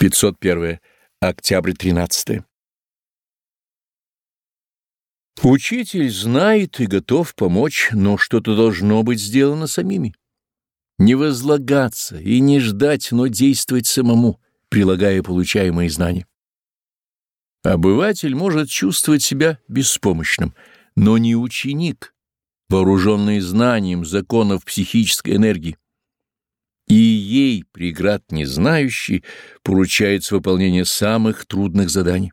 501. Октябрь 13. Учитель знает и готов помочь, но что-то должно быть сделано самими. Не возлагаться и не ждать, но действовать самому, прилагая получаемые знания. Обыватель может чувствовать себя беспомощным, но не ученик, вооруженный знанием законов психической энергии ей, преград не знающий, поручается выполнение самых трудных заданий.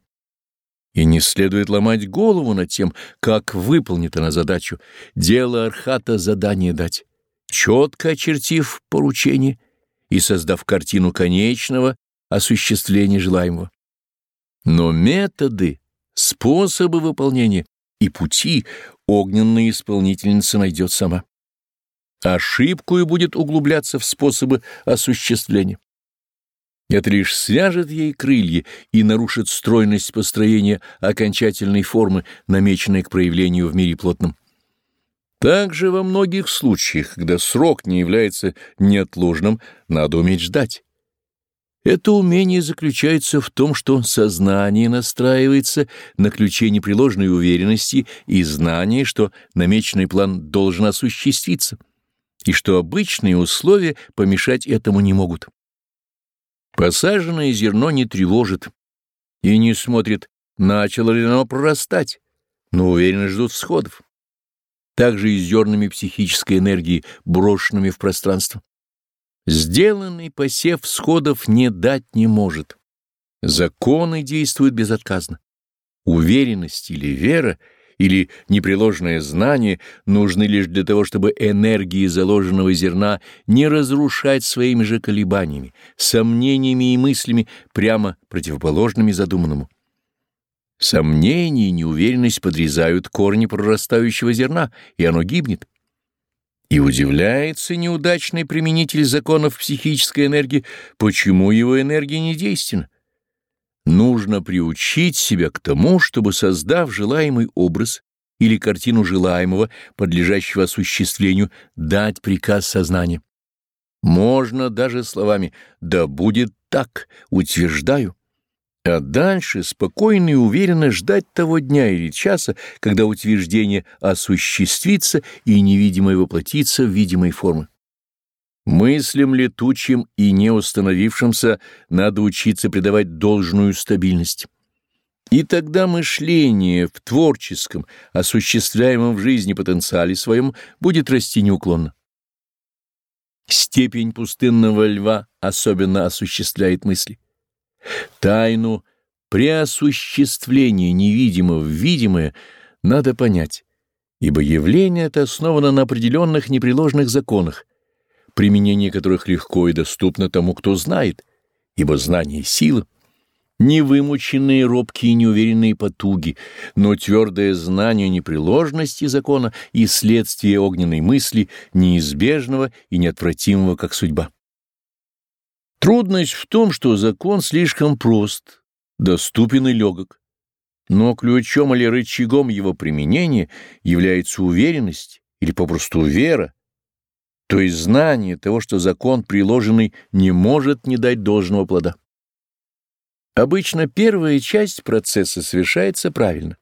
И не следует ломать голову над тем, как выполнит она задачу. Дело Архата — задание дать, четко очертив поручение и создав картину конечного осуществления желаемого. Но методы, способы выполнения и пути огненная исполнительница найдет сама ошибку и будет углубляться в способы осуществления. Это лишь свяжет ей крылья и нарушит стройность построения окончательной формы, намеченной к проявлению в мире плотном. Также во многих случаях, когда срок не является неотложным, надо уметь ждать. Это умение заключается в том, что сознание настраивается на ключе непреложной уверенности и знания, что намеченный план должен осуществиться и что обычные условия помешать этому не могут. Посаженное зерно не тревожит и не смотрит, начало ли оно прорастать, но уверенно ждут всходов. Также и зернами психической энергии, брошенными в пространство. Сделанный посев всходов не дать не может. Законы действуют безотказно. Уверенность или вера — или непреложное знание нужны лишь для того, чтобы энергии заложенного зерна не разрушать своими же колебаниями, сомнениями и мыслями, прямо противоположными задуманному. Сомнения и неуверенность подрезают корни прорастающего зерна, и оно гибнет. И удивляется неудачный применитель законов психической энергии, почему его энергия не действенна. Нужно приучить себя к тому, чтобы, создав желаемый образ или картину желаемого, подлежащего осуществлению, дать приказ сознания. Можно даже словами «да будет так», утверждаю. А дальше спокойно и уверенно ждать того дня или часа, когда утверждение осуществится и невидимое воплотится в видимой формы. Мыслям летучим и неустановившимся надо учиться придавать должную стабильность. И тогда мышление в творческом, осуществляемом в жизни потенциале своем будет расти неуклонно. Степень пустынного льва особенно осуществляет мысли. Тайну преосуществления невидимого в видимое надо понять, ибо явление это основано на определенных непреложных законах, применение которых легко и доступно тому, кто знает, ибо знание — сила. Невымученные, робкие и неуверенные потуги, но твердое знание непреложности закона и следствие огненной мысли, неизбежного и неотвратимого, как судьба. Трудность в том, что закон слишком прост, доступен и легок, но ключом или рычагом его применения является уверенность или попросту вера, то есть знание того, что закон приложенный не может не дать должного плода. Обычно первая часть процесса совершается правильно.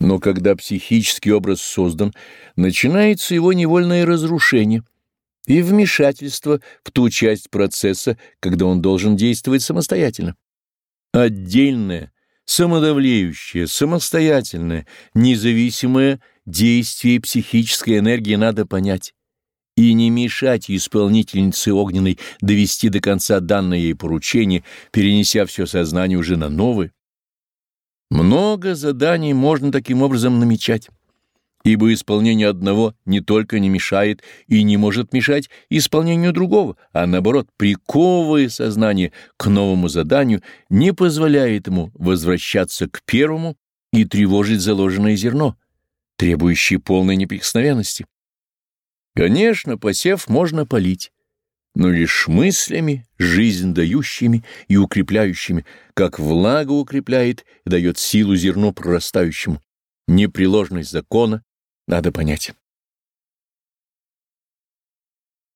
Но когда психический образ создан, начинается его невольное разрушение и вмешательство в ту часть процесса, когда он должен действовать самостоятельно. Отдельное, самодавлеющее, самостоятельное, независимое действие психической энергии надо понять и не мешать исполнительнице огненной довести до конца данное ей поручение, перенеся все сознание уже на новое. Много заданий можно таким образом намечать, ибо исполнение одного не только не мешает и не может мешать исполнению другого, а наоборот, приковывая сознание к новому заданию, не позволяет ему возвращаться к первому и тревожить заложенное зерно, требующее полной неприкосновенности. Конечно, посев можно полить, но лишь мыслями, жизнь дающими и укрепляющими, как влага укрепляет и дает силу зерну прорастающему. Непреложность закона надо понять.